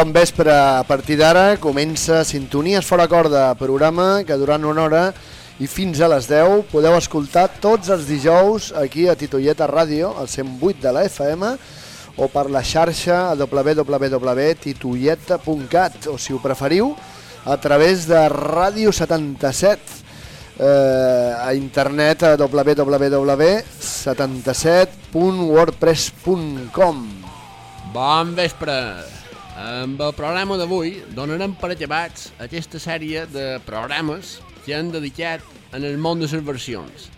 Bon vespre, a partir d'ara comença Sintonies Fora Corda, programa que durant una hora i fins a les 10 podeu escoltar tots els dijous aquí a Titoieta Ràdio, al 108 de la FM, o per la xarxa a www.titoieta.cat, o si ho preferiu, a través de Ràdio 77, eh, a internet a www.77.wordpress.com Bon vespre! Amb el programa d'avui donarem per acabats aquesta sèrie de programes que han dedicat en el món de les versions,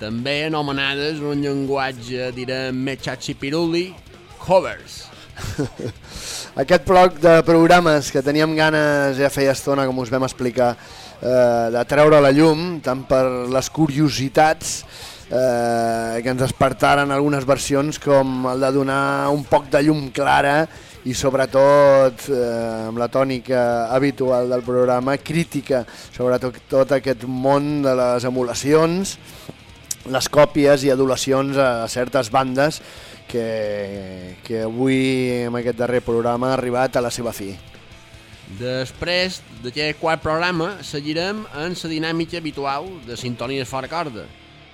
també anomenades en un llenguatge, direm, més xatxipiruli, covers. Aquest bloc de programes que teníem ganes, ja feia estona, com us vam explicar, eh, de treure la llum, tant per les curiositats eh, que ens despertaren algunes versions com el de donar un poc de llum clara i sobretot eh, amb la tònica habitual del programa, crítica sobre tot, tot aquest món de les emulacions, les còpies i adulacions a certes bandes que, que avui en aquest darrer programa ha arribat a la seva fi. Després d'aquest quart programa seguirem en la dinàmica habitual de sintonies fora corda,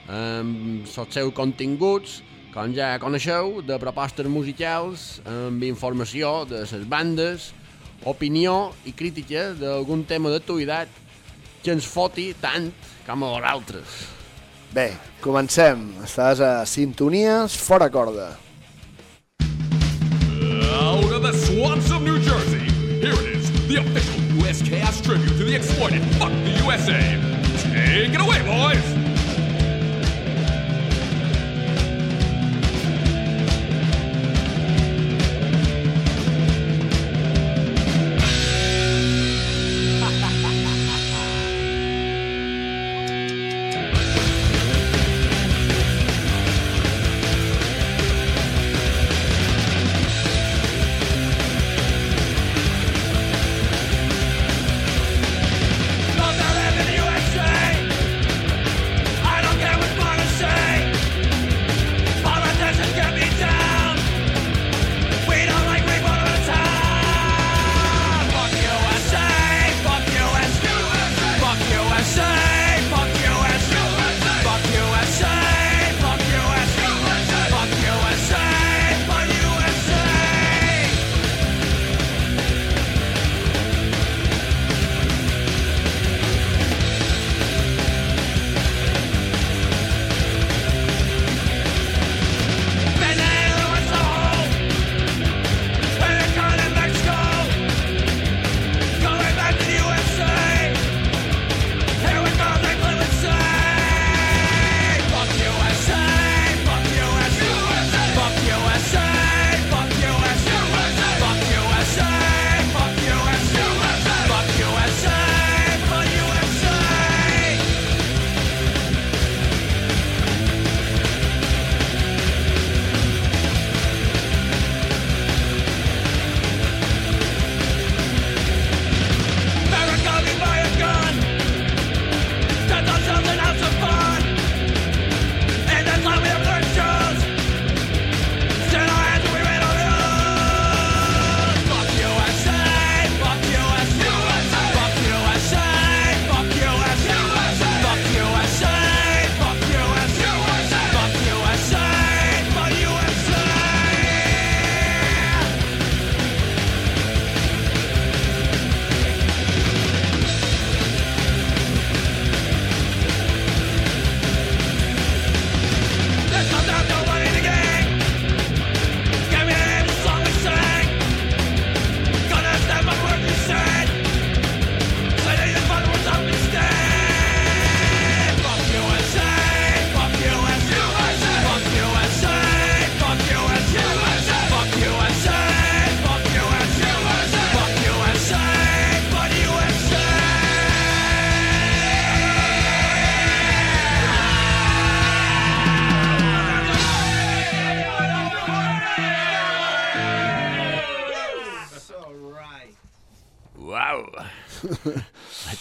amb els seus continguts, com ja coneixeu, de propostes musicals, amb informació de les bandes, opinió i crítica d'algun tema d'actualitat que ens foti tant com a vosaltres. Bé, comencem. Estàs a Sintonies Fora Corda. Out of the swamps of New Jersey, here it is, the official USCast tribute to the exploited Fuck the USA. Take it away, boys!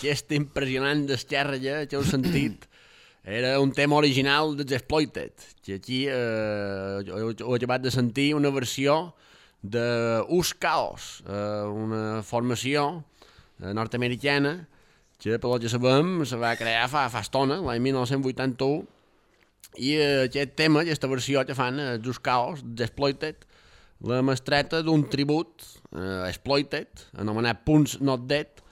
Aquesta impressionant descàrrega que heu sentit. Era un tema original dels Exploited, que aquí eh, heu, heu acabat de sentir una versió de Us Chaos, eh, una formació eh, nord-americana que, pel que sabem, se va crear fa, fa estona, l'any 1981, i eh, aquest tema, aquesta versió que fan, eh, Just Chaos, d'Exploited, la mestreta d'un tribut eh, Exploited, anomenat Punts Not Dead,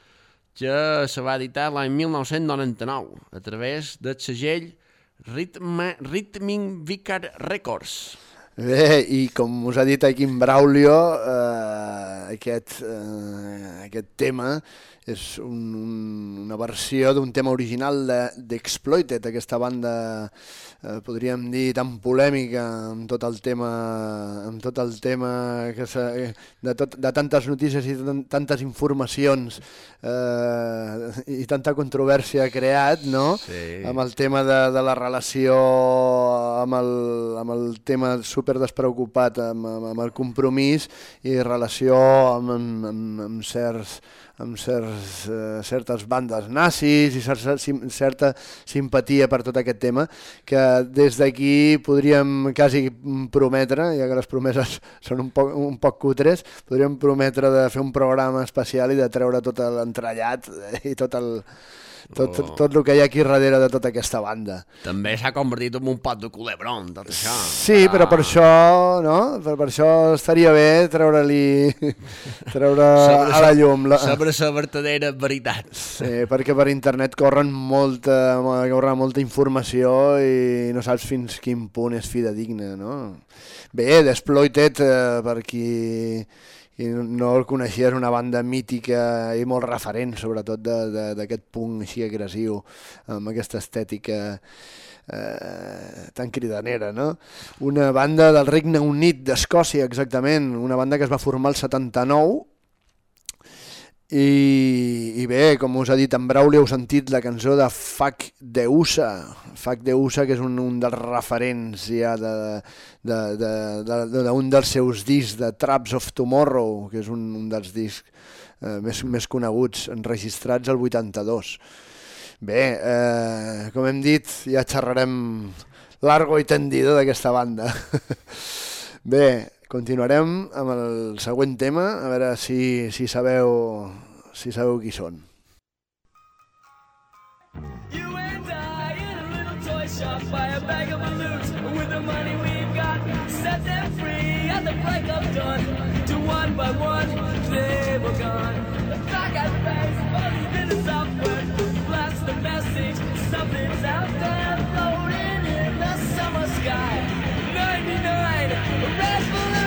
que se va editar l'any 1999 a través del segell Rhythm, Rhythming Vicar Records. Bé, i com us ha dit aquí en Braulio, eh, aquest, eh, aquest tema és un, un, una versió d'un tema original d'Exploited, de, aquesta banda, eh, podríem dir, tan polèmica amb tot el tema, amb tot el tema que de, tot, de tantes notícies i tantes informacions eh, i tanta controvèrsia ha creat, no? Sí. Amb el tema de, de la relació amb el, amb el tema super despreocupat, amb, amb, amb el compromís i relació amb, amb, amb, amb certs amb certs, eh, certes bandes nazis i certa, certa simpatia per tot aquest tema, que des d'aquí podríem quasi prometre, ja que les promeses són un poc, un poc cutres, podríem prometre de fer un programa especial i de treure tot l'entrellat i tot el, tot, oh. tot el que hi ha aquí darrere de tota aquesta banda. També s'ha convertit en un pot de culebron, tot això. Sí, ah. però per això, no? Per, per això estaria bé treure-li treure a la llum. La... Sobre la vertadera veritat. Sí, perquè per internet corren molta, corren molta informació i no saps fins quin punt és fidedigne, no? Bé, Desploited, eh, per qui i no el coneixia, és una banda mítica i molt referent, sobretot d'aquest punt així agressiu, amb aquesta estètica eh, tan cridanera, no? Una banda del Regne Unit d'Escòcia, exactament, una banda que es va formar el 79 i, I bé, com us ha dit en Brauli, heu sentit la cançó de Fac de USA, Fac de USA, que és un, un dels referents ja d'un de, de, de, de, de, dels seus discs de Traps of Tomorrow, que és un, un dels discs eh, més, més coneguts, enregistrats al 82. Bé, eh, com hem dit, ja xerrarem largo i tendido d'aquesta banda. bé, Continuarem amb el següent tema, a veure si, si, sabeu, si sabeu qui són. You and I in a little toy shop buy a bag of balloons. With the money we've got set them free at the break of dawn. To one by one they were gone. The blast the message. Something's out there floating in the summer sky. 99 red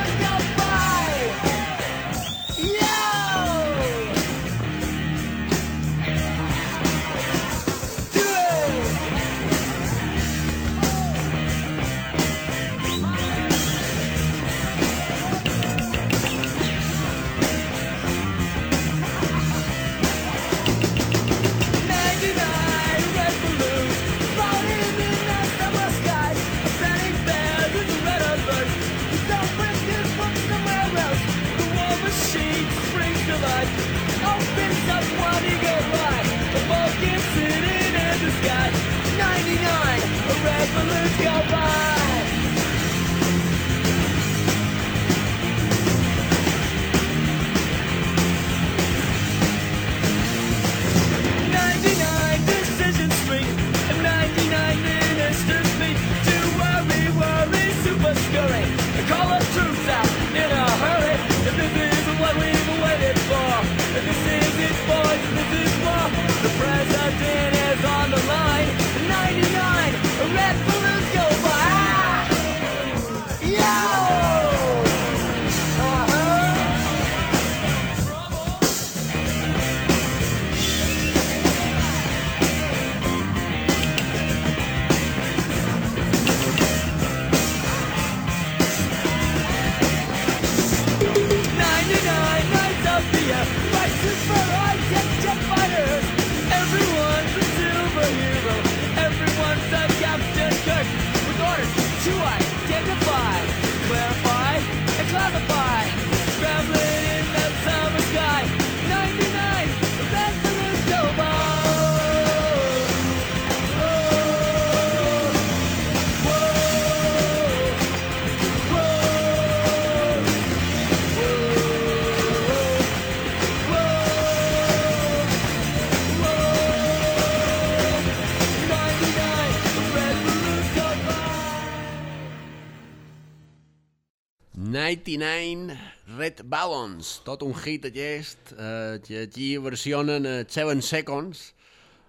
99 Red Balloons, tot un hit aquest, eh, que aquí versionen eh, Seven Seconds,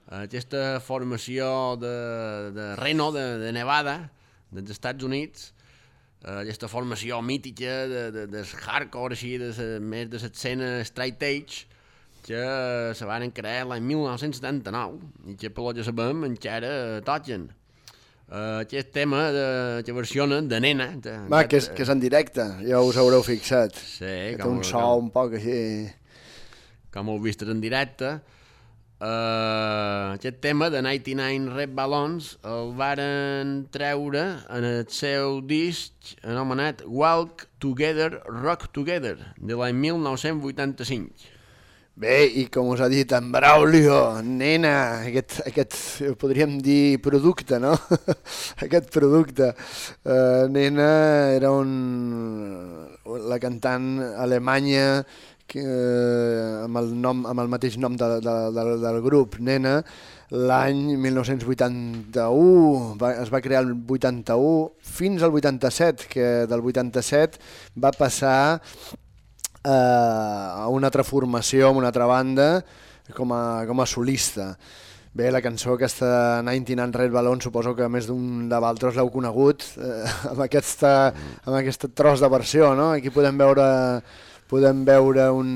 eh, aquesta formació de, de Reno, de, de Nevada, dels Estats Units, eh, aquesta formació mítica de, de, de hardcore, així, de, de, més de l'escena straight edge, que se van crear l'any 1979 i que per lo que sabem encara toquen. Uh, aquest tema de, que versionen de nena. De, Va, que és, que és en directe, ja us haureu fixat. Sí, que té com, un so com, un poc així... com heu vist en directe. Uh, aquest tema de 99 Red Balloons el varen treure en el seu disc anomenat Walk Together, Rock Together, de l'any 1985. Bé, i com us ha dit en Braulio, nena, aquest, aquest podríem dir producte, no? aquest producte. Uh, nena era un, la cantant alemanya que, uh, amb, el nom, amb el mateix nom de, de, de, del grup, Nena, l'any 1981, va, es va crear el 81 fins al 87, que del 87 va passar eh, a una altra formació, amb una altra banda, com a, com a solista. Bé, la cançó aquesta 99 Red Balloon suposo que més d'un de vosaltres l'heu conegut eh, amb, aquesta, amb aquesta tros de versió, no? Aquí podem veure, podem veure un,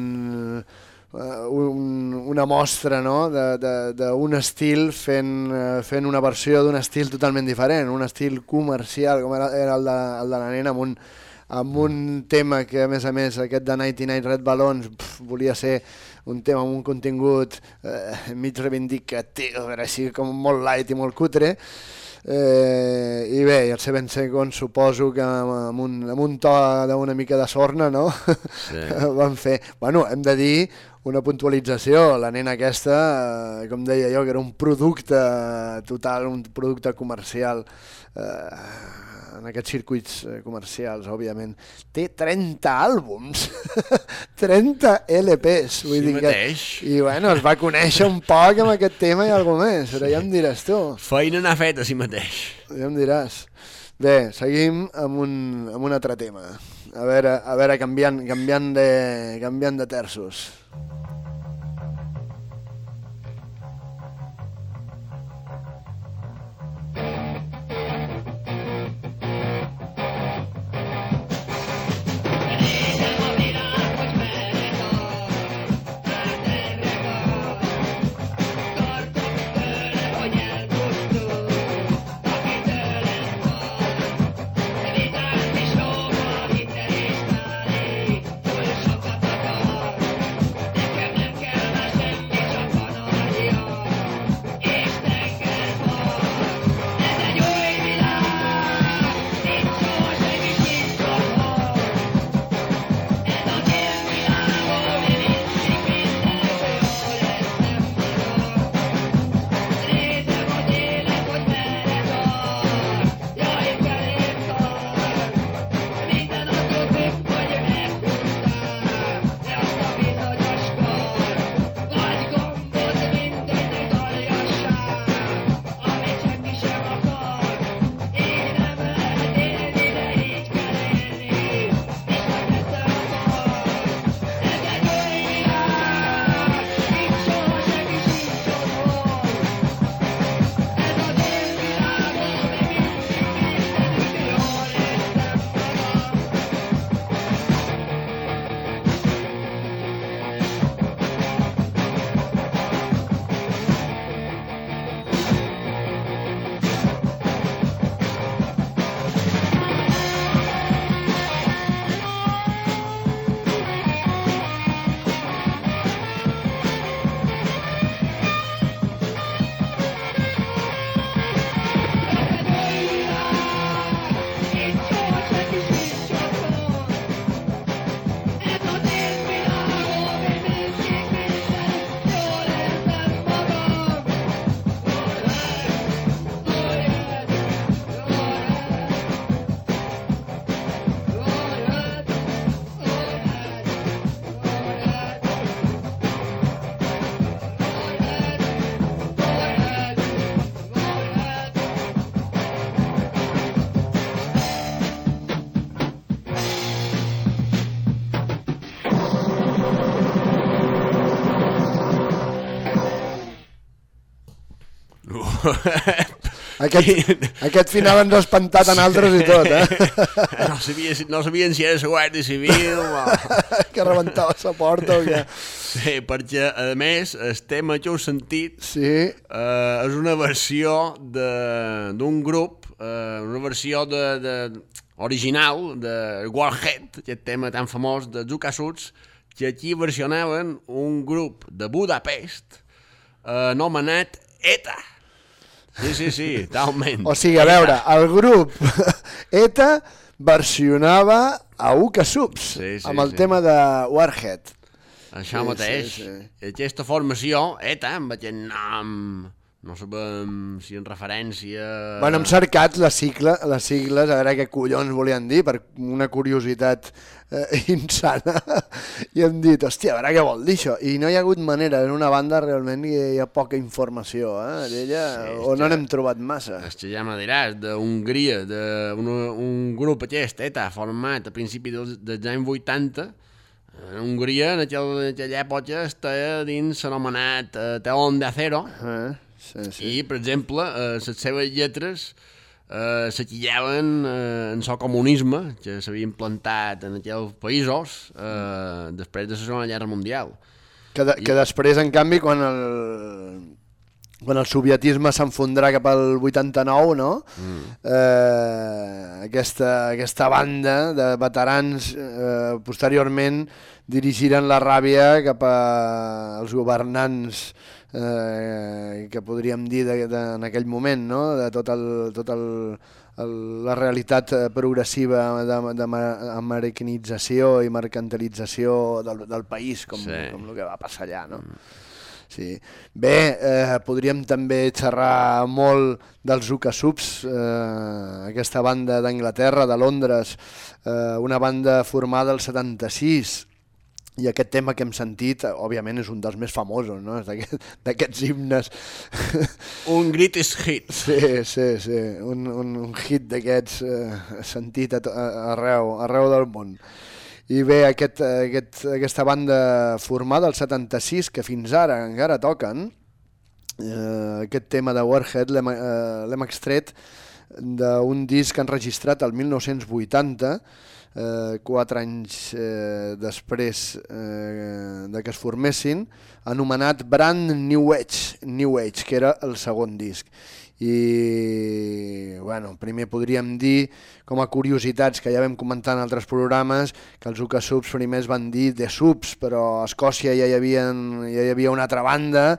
uh, un, una mostra no? d'un estil fent, uh, fent una versió d'un estil totalment diferent, un estil comercial com era, era el, de, el de la nena amb un, amb un tema que a més a més aquest de 99 Red Balloons pf, volia ser un tema amb un contingut eh, mig reivindicatiu, a veure, així com molt light i molt cutre eh, i bé, i els Seven Seconds suposo que amb un, amb un to d'una mica de sorna no? Sí. van fer, bueno, hem de dir una puntualització, la nena aquesta, eh, com deia jo, que era un producte total, un producte comercial eh, en aquests circuits eh, comercials, òbviament. Té 30 àlbums, 30 LPs. Vull Sí dir que, mateix. I bueno, es va conèixer un poc amb aquest tema i alguna més, ara ja em diràs tu, Feina n'ha fet a si mateix. ja em diràs. Bé, seguim amb un, amb un altre tema. A veure, a veure canviant, canviant, de, canviant de terços. Aquest, aquest final ens ha espantat en altres i tot, eh? no, sabia, si- no sabien si era la Guàrdia Civil o... que rebentava la porta o què. Sí, perquè, a més, el tema que heu sentit Sí, eh, és una versió de- d'un grup, eh, una versió de, de, original de Warhead, aquest tema tan famós de Zuka Suits, que aquí versionaven un grup de Budapest eh, anomenat ETA. Sí, sí, sí, talment. o sigui, a veure, el grup ETA versionava a Uka Subs Sí, sí, amb el sí. tema de Warhead. Això Sí, mateix. sí, sí. Aquesta formació, ETA, amb aquest nom, no sabem si en referència... Bueno, hem cercat les, sigla, les sigles, a veure què collons volien dir, per una curiositat eh, insana, i hem dit, hòstia, a veure què vol dir això. I no hi ha hagut manera, en una banda realment hi hi ha poca informació, eh, d'ella, Sí, o no n'hem trobat massa. És que ja me diràs, d'Hongria, d'un un grup aquest, ETA, format a principi dels, dels anys 80, en Hongria, en, aquell, en aquella època, estava dins l'anomenat eh, Teón de Acero, Eh? Sí, sí. i, per exemple, eh, les seves lletres eh, s'aquillaven eh, en el comunisme que s'havia implantat en aquells països eh, després de la Segona Guerra Mundial. Que, de, que després, en canvi, quan el, quan el sovietisme s'enfondrà cap al 89, no? Mm. Eh, aquesta, aquesta banda de veterans eh, posteriorment dirigiren la ràbia cap als governants eh, que podríem dir de, de, en aquell moment, no? de tot, el, tot el, el, la realitat eh, progressiva d'americanització i mercantilització del, del país, com, Sí. com el que va passar allà. No? Sí. Bé, eh, podríem també xerrar molt dels Ucasubs, eh, aquesta banda d'Anglaterra, de Londres, eh, una banda formada al 76, i aquest tema que hem sentit, òbviament, és un dels més famosos, no? D'aquests himnes. Un greatest hit. Sí, sí, sí, un, un, un hit d'aquests eh, sentit a, a, arreu, arreu del món. I bé, aquest, aquest, aquesta banda formada al 76, que fins ara encara toquen, eh, aquest tema de Warhead l'hem eh, extret d'un disc enregistrat el 1980, eh, quatre anys eh, després eh, de que es formessin, anomenat Brand New Age, New Age, que era el segon disc. I, bueno, primer podríem dir, com a curiositats que ja vam comentar en altres programes, que els Ucasubs primer es van dir The Subs, però a Escòcia ja hi havia, ja hi havia una altra banda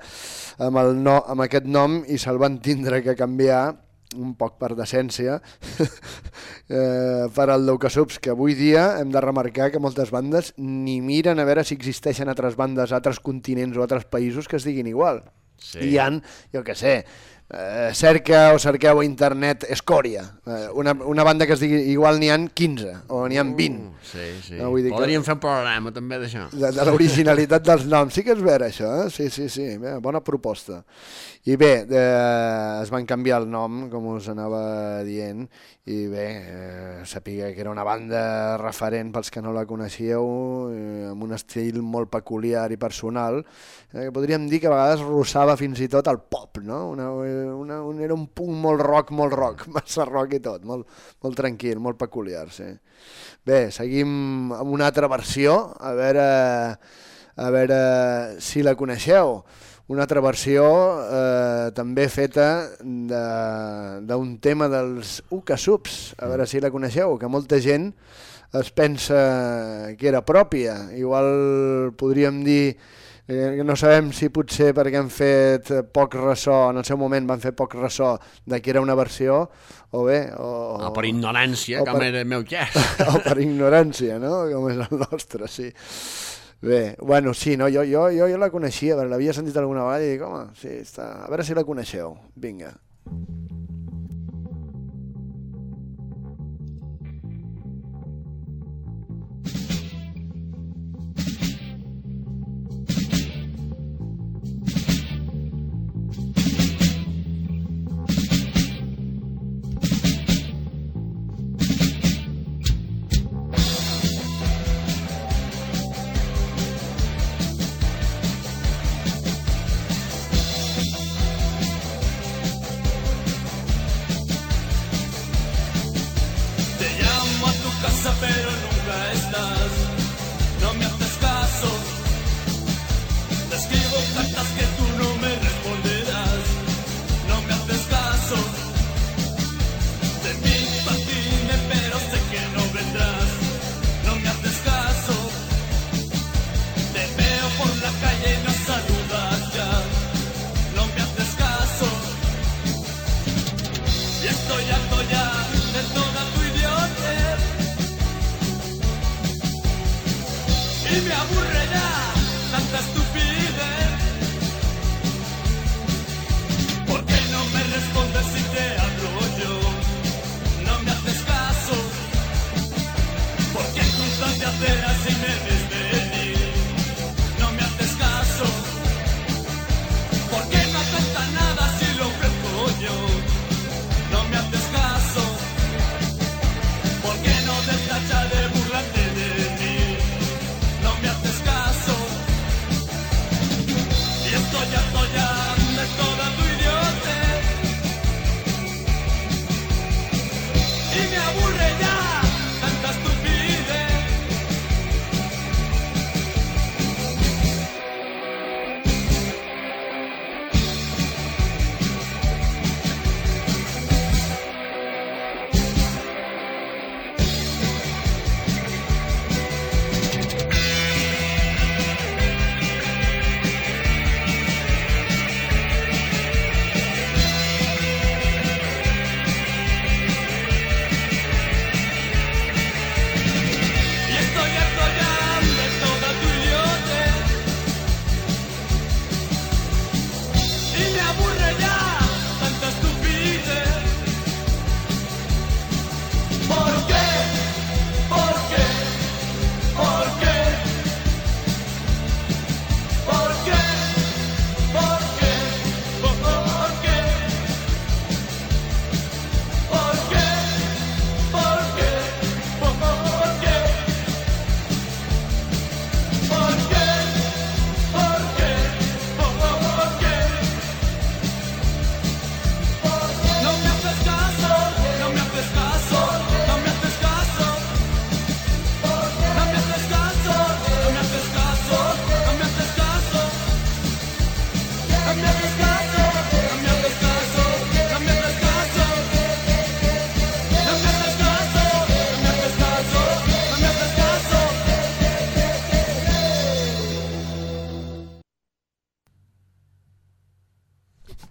amb, el no, amb aquest nom i se'l van tindre que canviar un poc per decència, eh, per al Leucasubs, que avui dia hem de remarcar que moltes bandes ni miren a veure si existeixen altres bandes, altres continents o altres països que es diguin igual. Sí. Hi han, jo què sé, eh, cerca o cerqueu a internet Escòria, eh, una, una banda que es digui igual n'hi han 15 o n'hi han 20. Uh, sí, sí. No, vull dir que- Podríem fer un programa també d'això. de, de l'originalitat dels noms. Sí que és vera, això, eh? Sí, sí, sí, bé, bona proposta. I bé, eh, es van canviar el nom, com us anava dient, i bé, eh, sapigué que era una banda referent pels que no la coneixíeu, eh, amb un estil molt peculiar i personal, eh, que podríem dir que a vegades rossava fins i tot el pop, no? Una, una, un, era un punt molt rock, molt rock, massa rock i tot, molt, molt tranquil, molt peculiar, sí. Bé, seguim amb una altra versió, a veure, a veure si la coneixeu. Una altra versió eh, també feta de- d'un tema dels Ucasubs, a veure si la coneixeu, que molta gent es pensa que era pròpia. Igual podríem dir eh, que no sabem si potser perquè han fet poc ressò, en el seu moment van fer poc ressò de que era una versió, o bé... O, O per ignorància, o com per- era el meu cas. o per ignorància, no? Com és el nostre, sí. Bé, bueno, sí, no? jo, jo, jo, jo la coneixia, l'havia sentit alguna vegada i dic, home, sí, està... a veure si la coneixeu. Vinga. Thank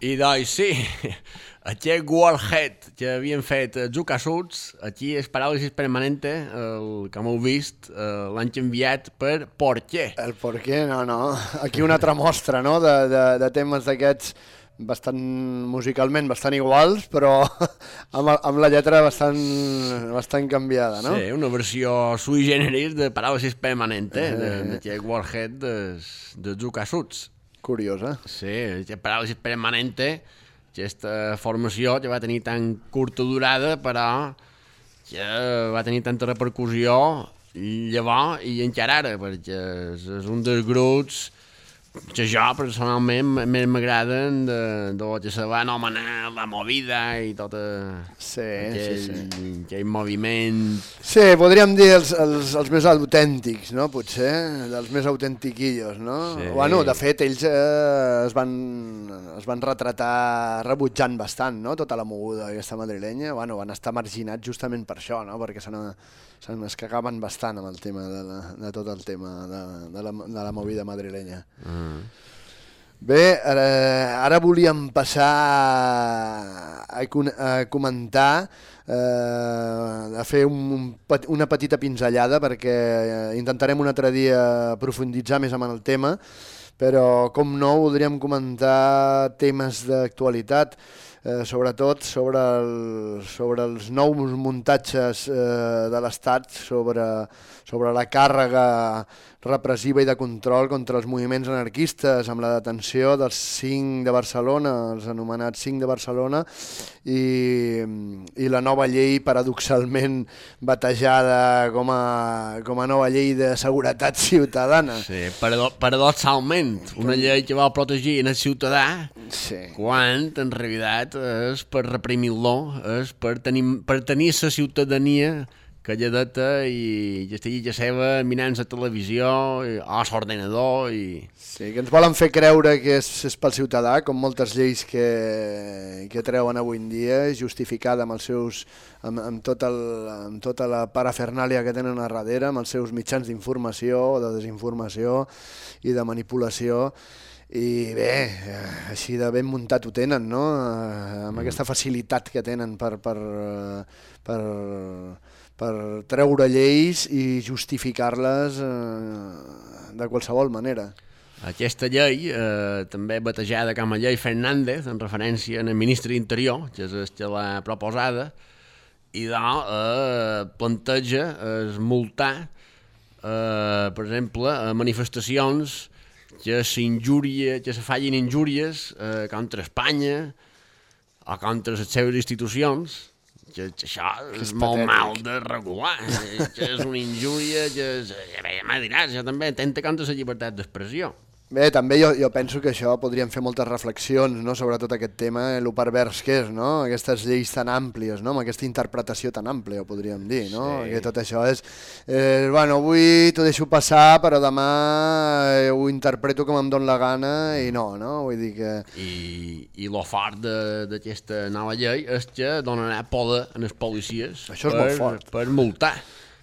I doncs sí, aquest Warhead que havien fet els Zucasuts, aquí és paràlisis permanente, el que m'heu vist, eh, l'han canviat per por què. El per què, no, no. Aquí una altra mostra, no?, de, de, de temes d'aquests bastant musicalment bastant iguals, però amb, amb la lletra bastant, bastant canviada, no? Sí, una versió sui generis de paràlisis permanente, de- d'aquest Warhead dels de Zucasuts. Curiosa. Sí, paràlisi permanente, aquesta formació que va tenir tan curta durada, però que va tenir tanta repercussió llavors i encara ara, perquè és un dels grups que jo personalment més m'agraden de, de lo que se va anomenar la movida i tot Sí, aquell, sí, sí. aquell moviment Sí, podríem dir els, els, els més autèntics, no? Potser, dels més autentiquillos, no? Sí. Bueno, de fet, ells eh, es, van, es van retratar rebutjant bastant, no?, tota la moguda aquesta madrilenya. Bueno, van estar marginats justament per això, no?, perquè se ne- se n'escagaven bastant amb el tema de, la, de tot el tema de, de, la, de la movida madrilenya. Bé, ara, ara volíem passar a, a comentar, eh, a fer un, un, una petita pinzellada perquè intentarem un altre dia profunditzar més en el tema, però com no voldríem comentar temes d'actualitat, eh, sobretot sobre, el, sobre els nous muntatges eh, de l'Estat, sobre, sobre la càrrega repressiva i de control contra els moviments anarquistes, amb la detenció dels cinc de Barcelona, els anomenats cinc de Barcelona, i, i la nova llei paradoxalment batejada com a, com a nova llei de seguretat ciutadana. sí, parado paradoxalment una llei que vol protegir el ciutadà Sí. quan en realitat és per reprimir-lo, és per tenir, per tenir la ciutadania calladeta i ja estigui ja seva mirant la televisió i, o l'ordenador i... Sí, que ens volen fer creure que és, és pel ciutadà, com moltes lleis que, que treuen avui en dia, justificada amb els seus amb, amb, tot el, amb tota la parafernàlia que tenen a darrere, amb els seus mitjans d'informació o de desinformació i de manipulació, i bé, eh, així de ben muntat ho tenen, no? Eh, Amb aquesta facilitat que tenen per, per, eh, per, per treure lleis i justificar-les eh, de qualsevol manera. Aquesta llei, eh, també batejada com a llei Fernández, en referència al ministre d'Interior, que és que l'ha proposada, i de, eh, planteja es multar, eh, per exemple, a manifestacions que s'injúria, que se fallin injúries eh, contra Espanya o contra les seves institucions, que, que això és, és molt mal de regular, eh, que és una injúria, que és, bé, ja diràs, això també. Atenta contra la llibertat d'expressió. Bé, també jo, jo penso que això podríem fer moltes reflexions no? sobre tot aquest tema, eh, el pervers que és, no? aquestes lleis tan àmplies, no? amb aquesta interpretació tan àmplia, ho podríem dir, no? Sí. que tot això és, eh, bueno, avui t'ho deixo passar, però demà eh, ho interpreto com em don la gana i no, no? Vull dir que... I, i lo fort de- d'aquesta nova llei és que donarà poder a les policies Això és per, molt fort. per multar.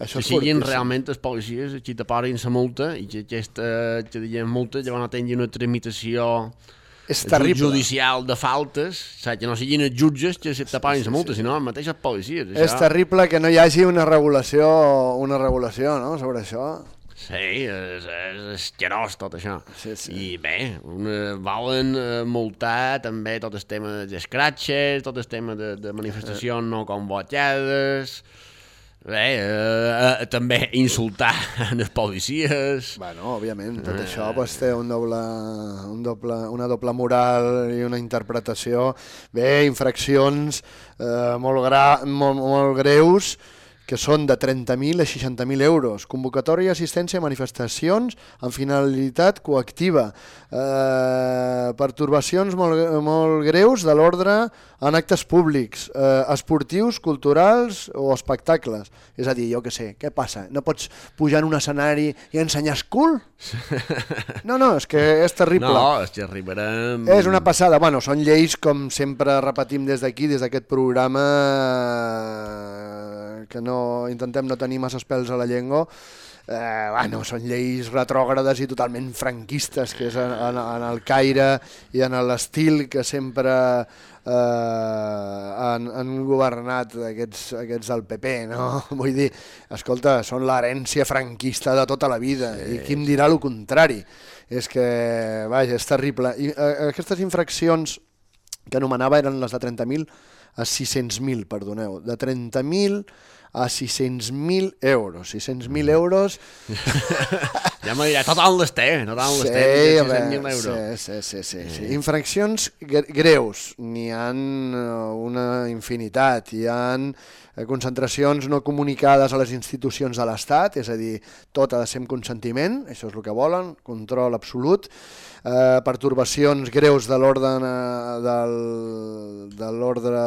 Això que siguin fortíssim. realment els policies qui te posin la multa i que aquesta que diguem multa ja no tingui una tramitació És terrible. judicial de faltes, saps? que no siguin els jutges que se te posin la multa, sinó els mateixos policies. És terrible que no hi hagi una regulació, una regulació no? sobre això. Sí, és, és asquerós tot això. Sí, sí. I bé, una, volen eh, multar també tot el tema d'escratxes, tot el tema de, de manifestacions no convocades, bé, eh, eh, també insultar les policies. Bueno, òbviament, tot això pues, té un doble, un doble, una doble moral i una interpretació. Bé, infraccions eh, molt, gra, molt, molt greus que són de 30.000 a 60.000 euros. Convocatòria i assistència a manifestacions amb finalitat coactiva. Eh, pertorbacions molt, molt greus de l'ordre en actes públics, eh, esportius, culturals o espectacles. És a dir, jo què sé, què passa? No pots pujar en un escenari i ensenyar el cul? No, no, és que és terrible. No, és que arribarem... És una passada. Bueno, són lleis, com sempre repetim des d'aquí, des d'aquest programa, que no intentem no tenir massa pèls a la llengua, eh, bueno, són lleis retrògrades i totalment franquistes, que és en, en, en el caire i en l'estil que sempre eh, han, han governat aquests, aquests del PP, no? Vull dir, escolta, són l'herència franquista de tota la vida, sí. i qui em dirà el contrari? És que, vaja, és terrible. I eh, aquestes infraccions que anomenava eren les de 30.000 a 600.000, perdoneu, de 30.000 a 600.000 euros. 600.000 euros... Ja me dirà, tothom les té, tothom les té, Sí, sí, a 600.000 veure, euros. sí, sí, sí, sí, sí. Infraccions gre- greus, n'hi han eh, una infinitat. Hi han eh, concentracions no comunicades a les institucions de l'Estat, és a dir, tot ha de ser amb consentiment, això és el que volen, control absolut, eh, pertorbacions greus de l'ordre eh, del, de l'ordre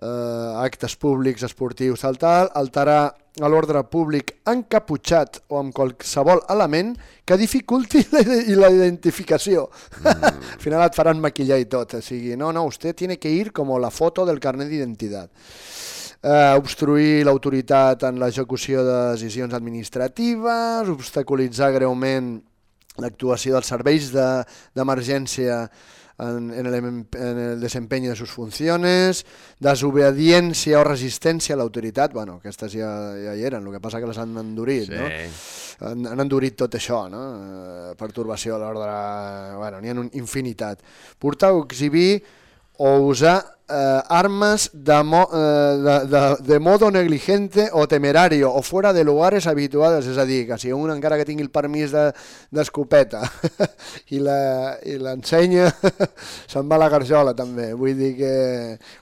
eh, actes públics, esportius, tal, tal, alterar a l'ordre públic encaputxat o amb qualsevol element que dificulti la, la identificació. Mm. Al final et faran maquillar i tot, o sigui, no, no, usted tiene que ir como la foto del carnet d'identitat. Eh, obstruir l'autoritat en l'execució de decisions administratives, obstaculitzar greument l'actuació dels serveis de- d'emergència en, en, el, en el desempeño de sus funciones, desobediència o resistència a l'autoritat, bueno, aquestes ja, ja hi eren, el que passa que les han endurit, Sí. no? Han, han endurit tot això, no? Eh, Pertorbació a l'ordre... Bueno, n'hi ha una infinitat. Portar o exhibir o usar eh, armas de, mo, eh, de, de, de modo negligente o temerario o fuera de lugares habituals, és a dir, que si un encara que tingui el permís de- d'escopeta la- i l'ensenya se'n va a la garjola també, vull dir que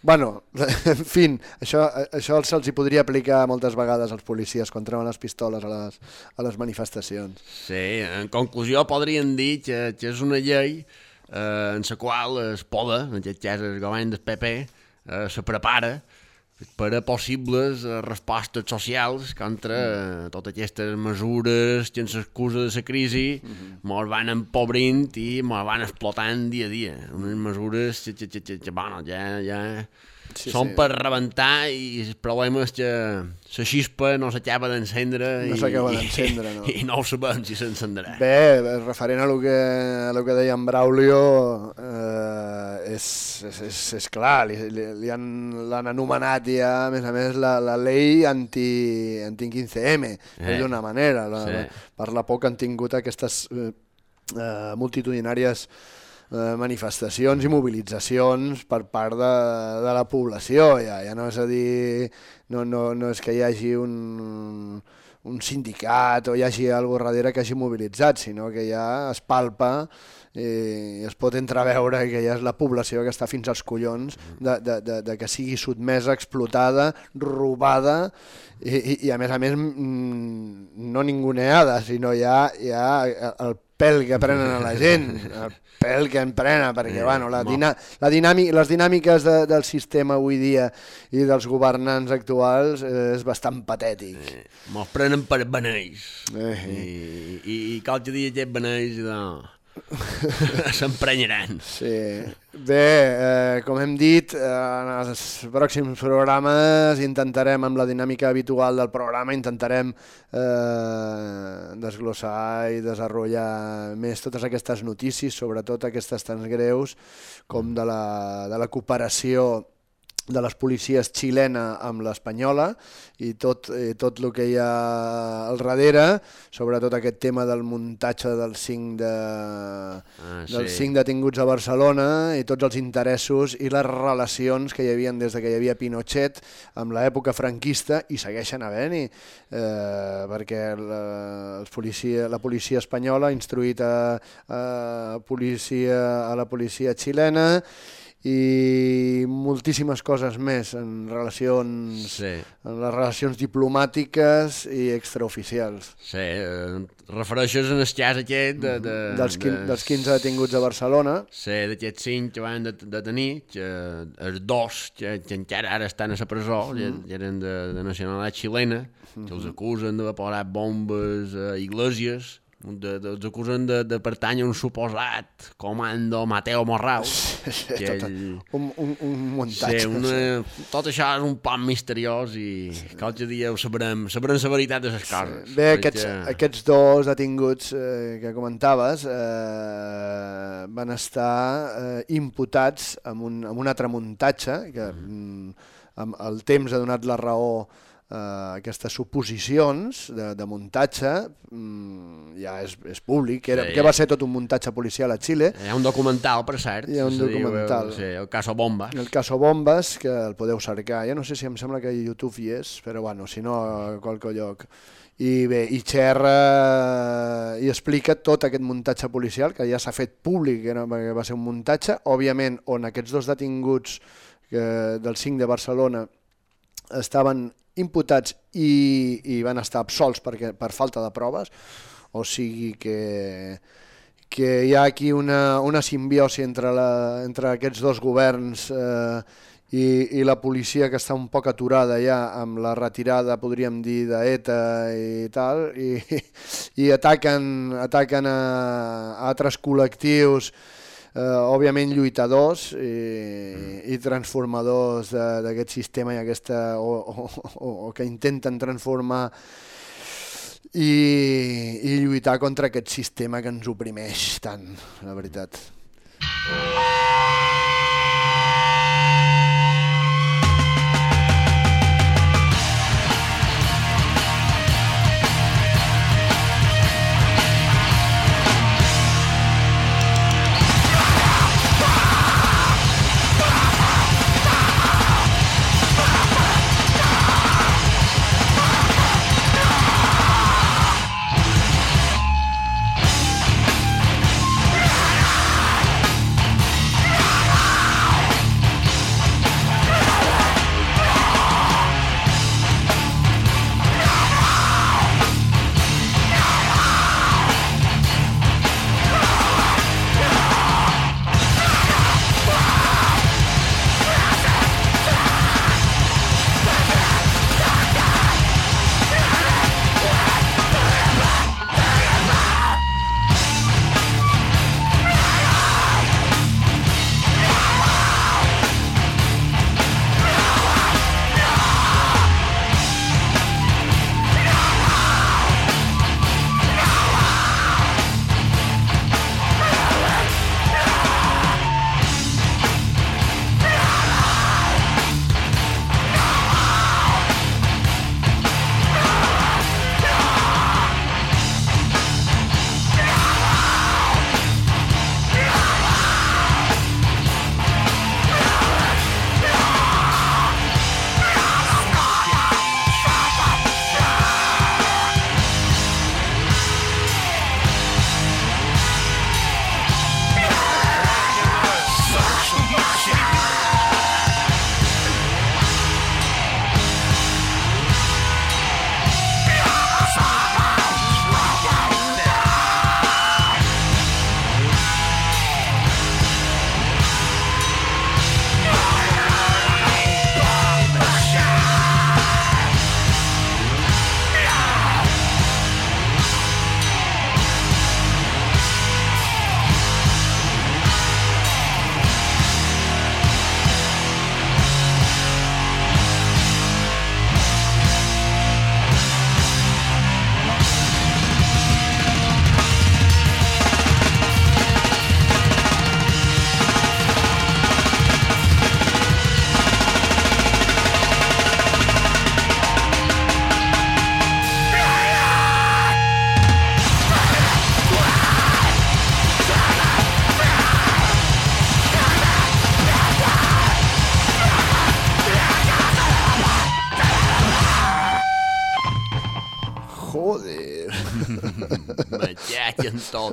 bueno, en fi això, això se'ls hi podria aplicar moltes vegades als policies quan treuen les pistoles a les, a les manifestacions. Sí, en conclusió podríem dir que, que és una llei eh, en la qual es poda, en aquest cas el govern del PP, eh, se prepara per a possibles eh, respostes socials contra eh, totes aquestes mesures que sense excusa de la crisi mos van empobrint i mos van explotant dia a dia. Unes mesures que, que, que, que, que bueno, ja, ja Sí, són sí. per rebentar i el problema és que la xispa no s'acaba d'encendre No s'acaba d'encendre, no. i no ho sabem si s'encendrà. Bé, referent a lo que, a lo que deia en Braulio, eh, és, és, és, és clar, li, li, li han, l'han anomenat ja, a més a més, la, la llei anti, anti 15M, per Eh. d'una manera, la, Sí. per la por que han tingut aquestes eh, eh, multitudinàries eh, manifestacions i mobilitzacions per part de, de la població. Ja, ja no és a dir, no, no, no és que hi hagi un, un sindicat o hi hagi alguna darrere que hagi mobilitzat, sinó que ja es palpa i es pot entreveure que ja és la població que està fins als collons de, de, de, de que sigui sotmesa, explotada, robada i, i, i a més a més mm, no ninguneada, sinó ja, ja el pèl que prenen a la gent, el pèl que en prenen, perquè bueno, la, dina, la dinàmica, les dinàmiques de, del sistema avui dia i dels governants actuals eh, és bastant patètic. Mos prenen per beneix. Eh, I, i, i qualque dia aquest beneix de... s'emprenyaran. Sí. Bé, eh, com hem dit, eh, en els pròxims programes intentarem, amb la dinàmica habitual del programa, intentarem eh, desglossar i desenvolupar més totes aquestes notícies, sobretot aquestes tan greus com de la, de la cooperació de les policies xilena amb l'espanyola i tot, eh, tot el que hi ha al darrere, sobretot aquest tema del muntatge dels cinc, de, Ah, dels sí. cinc detinguts a Barcelona i tots els interessos i les relacions que hi havia des de que hi havia Pinochet amb l'època franquista i segueixen havent-hi eh, perquè la, els policia, la policia espanyola ha instruït a, a, policia, a la policia xilena i moltíssimes coses més en relacions Sí. en les relacions diplomàtiques i extraoficials. Sí, eh, refereixes en el cas aquest de... de dels, quin, de- dels 15 detinguts a Barcelona. Sí, d'aquests cinc que van de, de tenir, que els dos que, que encara ara estan a la presó, mm. eren de, de nacionalitat xilena, que els acusen d'haver posat bombes a iglesias, de, de, acusen de, de pertànyer a un suposat comando Mateo Morral. que tot, ell- un, un, un muntatge Sí, una, tot això és un poc misteriós i qualque dia ho sabrem, sabrem la veritat de les coses. Bé, perquè- aquests, aquests dos detinguts eh, que comentaves eh, van estar eh, imputats amb un, amb un altre muntatge que mm, amb el temps ha donat la raó a aquestes suposicions de, de muntatge mm, ja és, és públic, que, era, Sí. que va ser tot un muntatge policial a Xile Hi ha un documental, per cert. Hi ha un diu, documental. Sí, el Caso Bomba. el Caso Bombes, que el podeu cercar. Ja no sé si em sembla que a YouTube hi és, però bueno, si no, a qualque lloc. I bé, i xerra i explica tot aquest muntatge policial, que ja s'ha fet públic, que, no, que va ser un muntatge, òbviament on aquests dos detinguts que, del 5 de Barcelona estaven imputats i, i van estar absolts perquè, per falta de proves, o sigui que, que hi ha aquí una, una simbiosi entre, la, entre aquests dos governs eh, i, i la policia que està un poc aturada ja amb la retirada, podríem dir, d'ETA i tal, i, i ataquen, ataquen a, a altres col·lectius eh, òbviament lluitadors i, i transformadors d'aquest sistema i aquesta, o, o, o, o que intenten transformar i, i lluitar contra aquest sistema que ens oprimeix tant, la veritat. ¡Ay,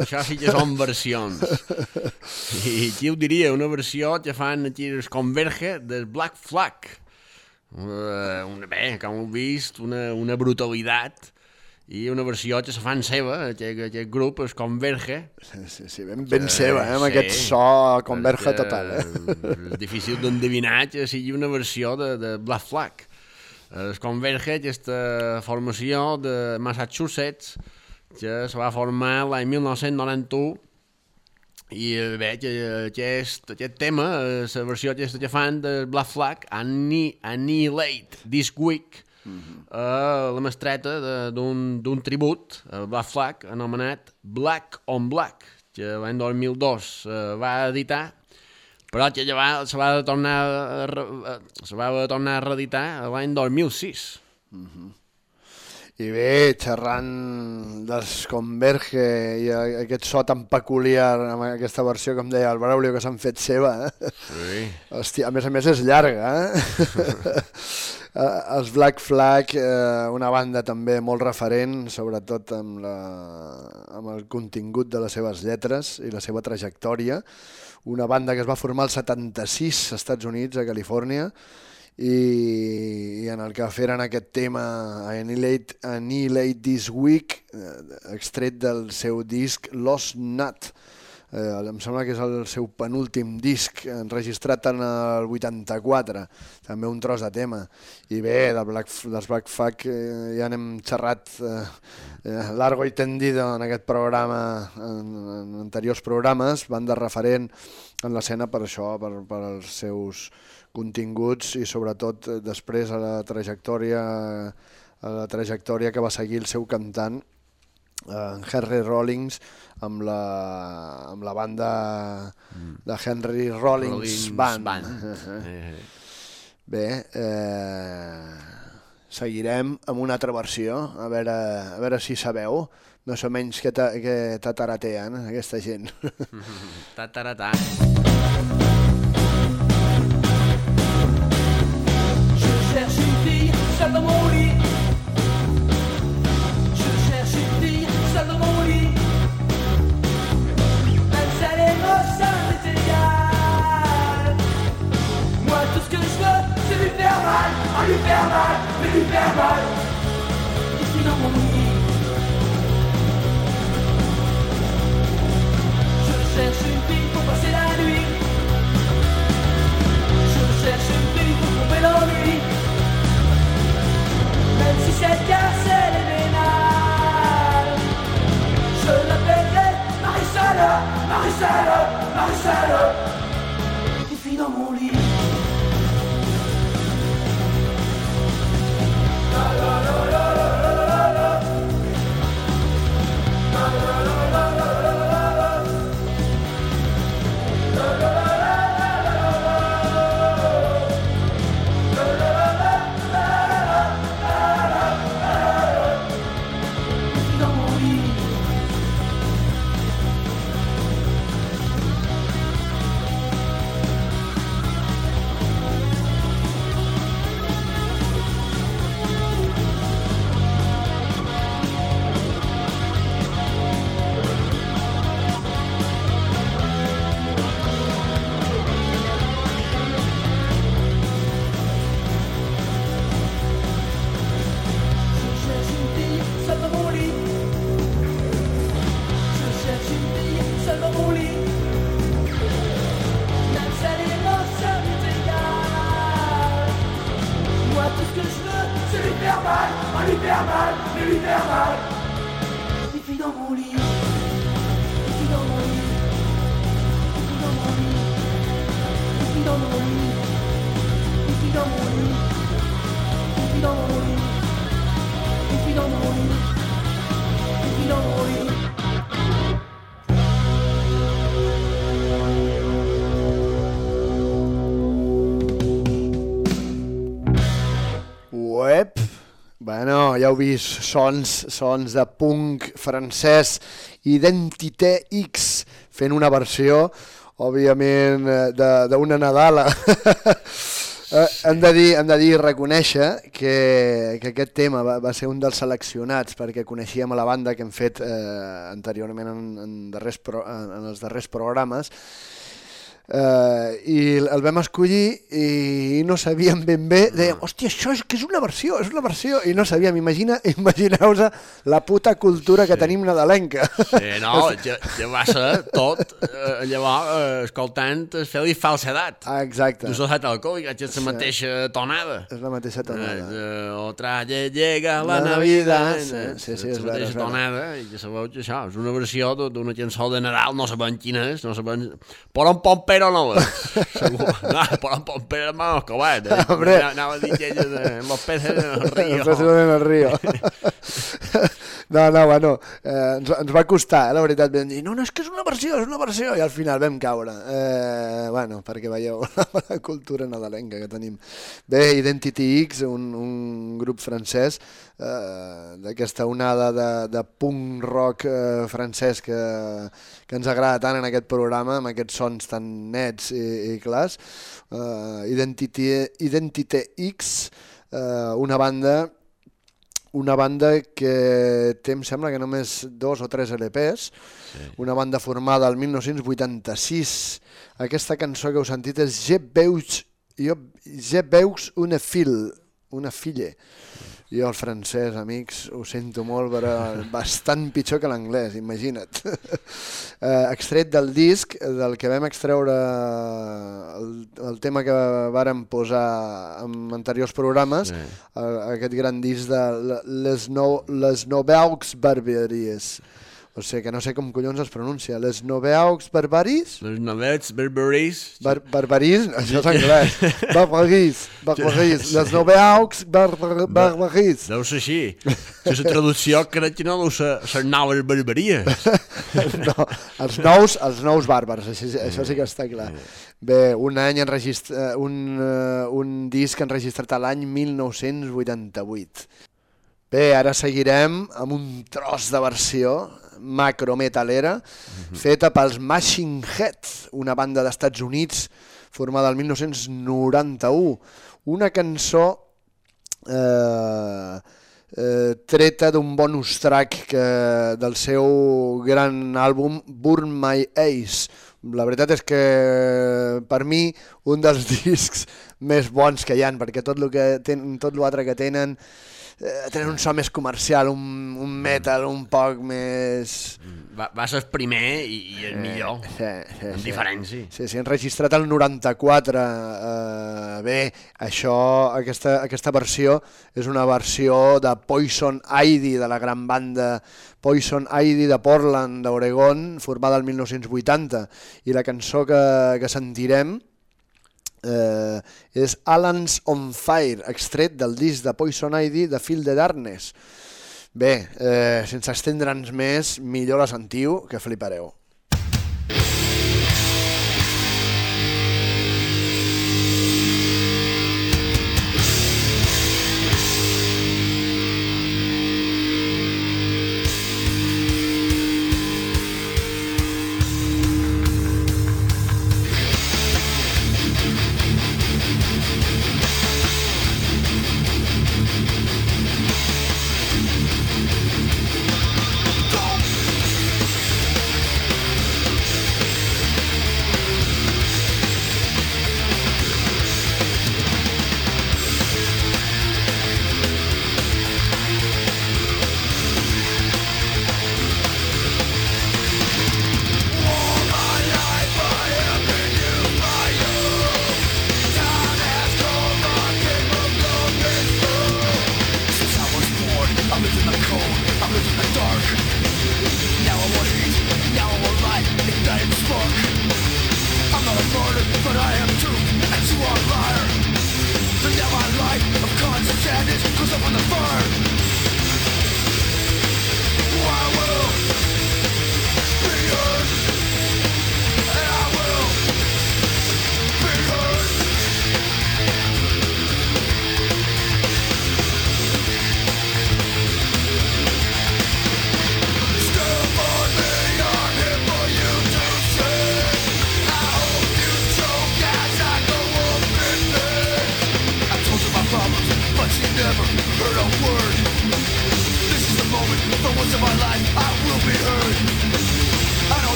això sí que són versions. I qui ho diria, una versió que fan aquí els Converge del Black Flag. Uh, una, bé, com heu vist, una, una brutalitat i una versió que se fan seva, aquest, aquest grup es Converge. Sí, sí, sí ben, ben Eh, seva, eh, amb sí. aquest so converge total. Eh? És difícil d'endevinar que sigui una versió de, de Black Flag. Es Converge, aquesta formació de Massachusetts, que se va formar l'any 1991 i eh, bé, que aquest, aquest tema, eh, la versió aquesta que fan de Black Flag, Anni, Annihilate This Week, eh, la mestreta d'un tribut a Black Flag anomenat Black on Black, que l'any 2002 eh, va editar, però que ja va, se va tornar a, eh, se va tornar a reeditar l'any 2006. I bé, xerrant dels Converge i aquest so tan peculiar amb aquesta versió, com deia el Braulio, que s'han fet seva, eh? Sí. Hòstia, a més a més és llarga, eh? Eh, Els Black Flag, eh, una banda també molt referent, sobretot amb, la, amb el contingut de les seves lletres i la seva trajectòria. Una banda que es va formar al 76 als Estats Units, a Califòrnia, i, i en el que feren aquest tema Annihilate, Annihilate This Week, eh, extret del seu disc Lost Nut, Eh, em sembla que és el seu penúltim disc enregistrat en el 84, també un tros de tema. I bé, del Black, dels Black Flag eh, ja n'hem xerrat eh, eh, largo i tendido en aquest programa, en, en anteriors programes, van de referent en l'escena per això, per, per als seus continguts i sobretot eh, després a la trajectòria a la trajectòria que va seguir el seu cantant en Henry Rollins amb la, amb la banda de Henry Rollins, Rollins Band. Band. Eh, Bé, eh, seguirem amb una altra versió, a veure, a veure si sabeu, més o menys que, ta, que tataratean aquesta gent. ta, ta, ta. Ja heu vist, sons, sons de punk francès Identité X fent una versió, òbviament, eh, d'una Nadala. Eh, hem, de dir, hem de dir reconèixer que, que aquest tema va, va ser un dels seleccionats perquè coneixíem a la banda que hem fet eh, anteriorment en, en, darrers pro, en, en els darrers programes Uh, i el vam escollir i no sabíem ben bé, dèiem, hòstia, això és que és una versió, és una versió, i no sabíem, imagina, imagineu-vos la puta cultura que tenim nadalenca. Sí, no, ja, ja va ser tot, eh, llavors, eh, escoltant Feli Falsedat. Ah, exacte, Tu sos alcohòlic, és la mateixa tonada. és la mateixa Eh, tonada. eh, otra lle- llega la La Navidad. Navidad, sí, sí, és la vera, és mateixa vera. tonada, i ja sabeu que això és una versió d'una cançó de Nadal, no sabem quina és, no sabem... Por un pompero no és, segur. No, por un pompero és más Escobar. eh? Hombre. Anava a dir aquella de los peces en el río. Precisament el Río. No, no, bueno, eh, ens, ens va costar, eh, la veritat, vam dir, no, no, és que és una versió, és una versió, i al final vam caure. Eh, bueno, perquè veieu la, cultura nadalenca que tenim. Bé, Identity X, un, un grup francès, eh, d'aquesta onada de, de punk rock eh, francès que, que ens agrada tant en aquest programa, amb aquests sons tan nets i, i clars. Eh, Identity, Identity X, eh, una banda una banda que té, em sembla que només dos o tres LPs, sí. una banda formada el 1986. Aquesta cançó que heu sentit és Je veus, jo, Je veus una fil, una fille. Jo el francès, amics, ho sento molt, però bastant pitjor que l'anglès, imagina't. eh, extret del disc, del que vam extreure el, el tema que vàrem posar en anteriors programes, Sí. eh, aquest gran disc de le- Les, no, les Noveux Barbaries. O sigui que no sé com collons es pronuncia. Les Noveux Barbaries? Les novets, berberis... Bar barbaris? Això és anglès. Barbaris. Barbaris. Les Noveux bar Barbaris. Deu ser així. Si la traducció crec que no deu ser les noves barbaries. no, els nous, els nous bàrbars, això, això sí que està clar. Bé, un any enregistra, un, uh, un disc enregistrat a l'any 1988. Bé, ara seguirem amb un tros de versió macrometalera feta pels Machine Head, una banda d'Estats Units formada el 1991. Una cançó eh, eh, treta d'un bonus track que, del seu gran àlbum Burn My Ace. La veritat és que per mi un dels discs més bons que hi han, perquè tot el que ten, tot l'altre que tenen eh, tenen un so més comercial, un, un metal un poc més... Va, va ser el primer i, i el millor. Sí, sí, Amb sí. diferència. Sí, sí, enregistrat el 94. Eh, bé, això, aquesta, aquesta versió és una versió de Poison Ivy, de la gran banda Poison Ivy de Portland, d'Oregon, formada el 1980. I la cançó que, que sentirem eh, és Alan's on Fire, extret del disc de Poison Ivy de Feel the Darkness. Bé, eh, sense estendre'ns més, millor la sentiu, que flipareu.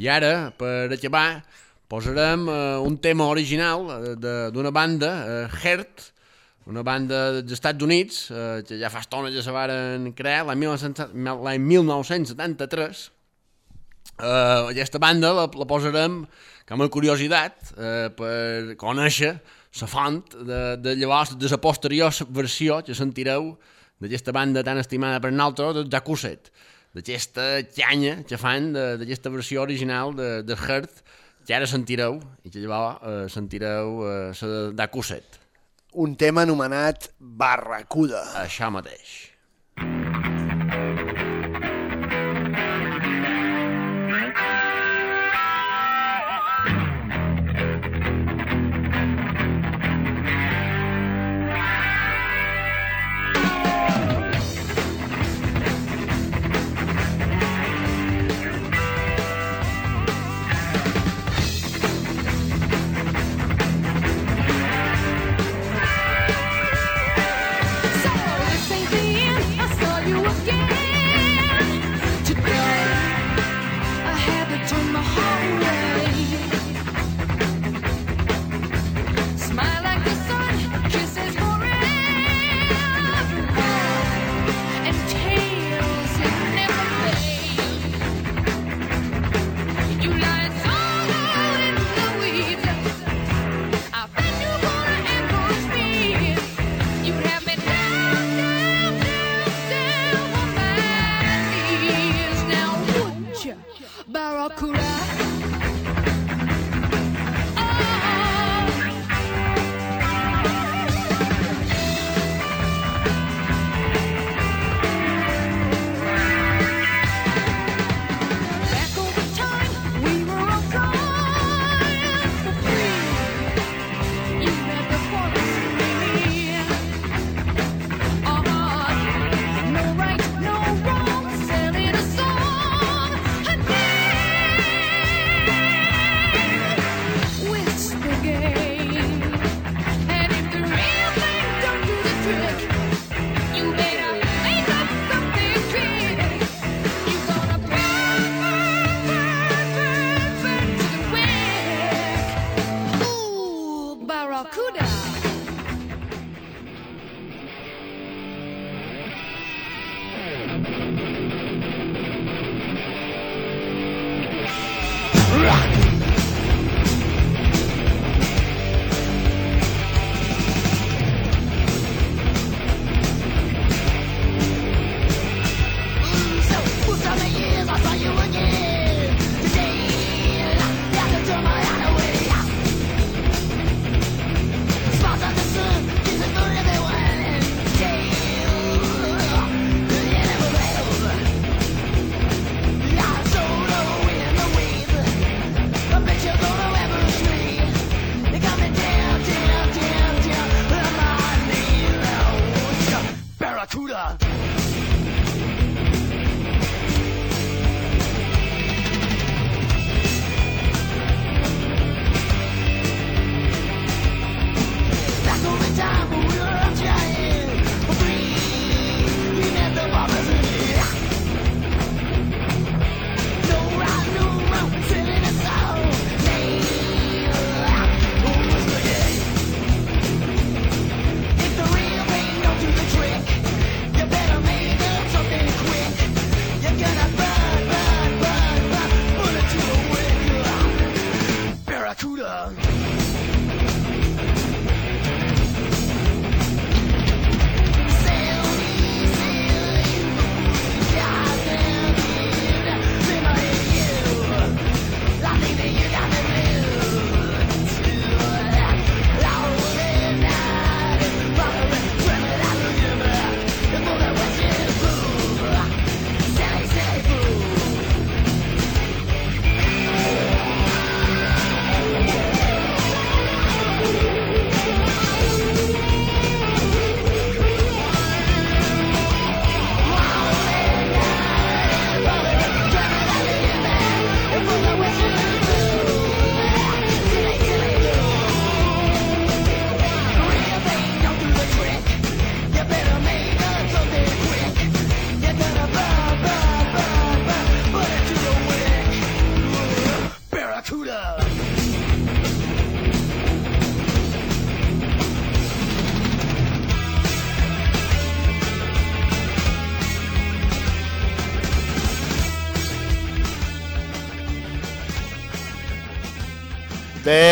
I ara, per acabar, posarem eh, un tema original eh, d'una banda, eh, Heart, una banda dels Estats Units, eh, que ja fa estona que se varen crear, l'any 1900 l'any 1973. Eh, aquesta banda la, la posarem com a curiositat eh, per conèixer la font de, de llavors de la posterior versió que sentireu d'aquesta banda tan estimada per nosaltres, de Jacuset, d'aquesta canya que fan de- d'aquesta versió original de, de Heart, que ara sentireu, i que llavors eh, sentireu eh, la Dacuset, Un tema anomenat Barracuda. això mateix. Barracuda? Back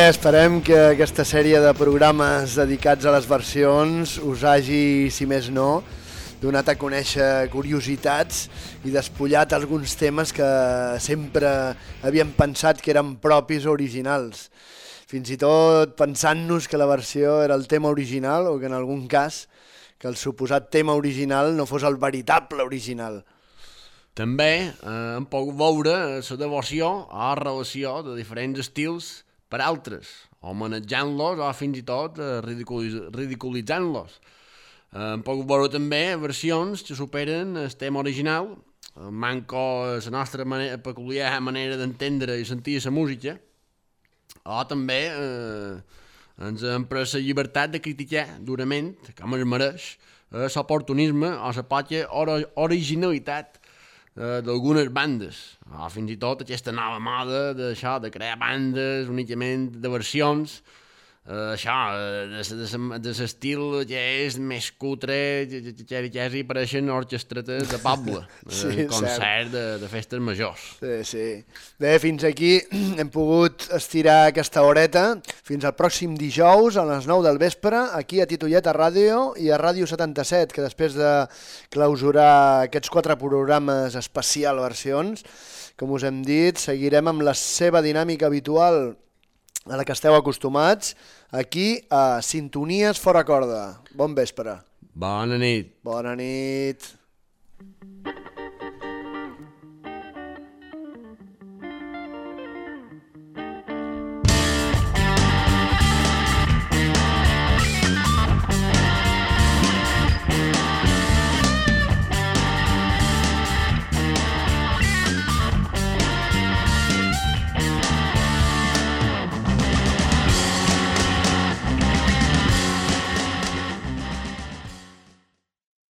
Esperem que aquesta sèrie de programes dedicats a les versions us hagi, si més no, donat a conèixer curiositats i despullat alguns temes que sempre havíem pensat que eren propis o originals. Fins i tot pensant-nos que la versió era el tema original o que en algun cas que el suposat tema original no fos el veritable original. També eh, hem pogut veure la devoció o relació de diferents estils per altres, homenatjant-los o fins i tot eh, ridiculitzant-los. Eh, hem pogut veure també versions que superen el tema original, manco la nostra manera, peculiar manera d'entendre i sentir la música, o també eh, ens hem pres la llibertat de criticar durament, com es mereix, l'oportunisme o la poca ori originalitat eh, d'algunes bandes, o fins i tot aquesta nova moda d'això, de crear bandes únicament de versions, eh, això, de, l'estil que és més cutre, que, que, que, que quasi pareixen orquestretes de poble, Sí, eh, cert. concert de, de festes majors. Sí, sí. Bé, fins aquí hem pogut estirar aquesta horeta. Fins al pròxim dijous a les 9 del vespre, aquí a Titullet a Ràdio i a Ràdio 77, que després de clausurar aquests quatre programes especial versions, com us hem dit, seguirem amb la seva dinàmica habitual a la que esteu acostumats, aquí a Sintonies Fora Corda. Bon vespre. Bona nit. Bona nit.